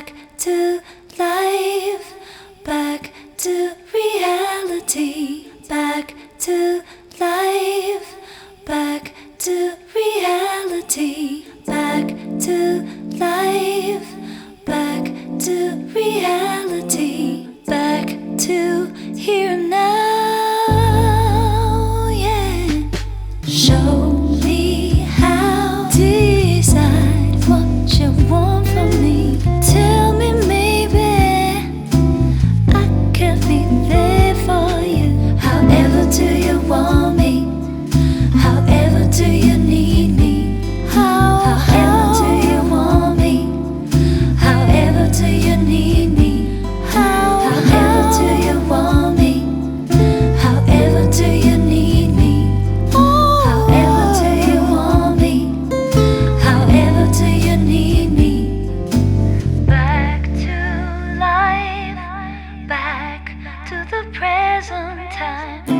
back to life, back to reality, back to life, back to reality, back to life, back to reality, back to here now. present time.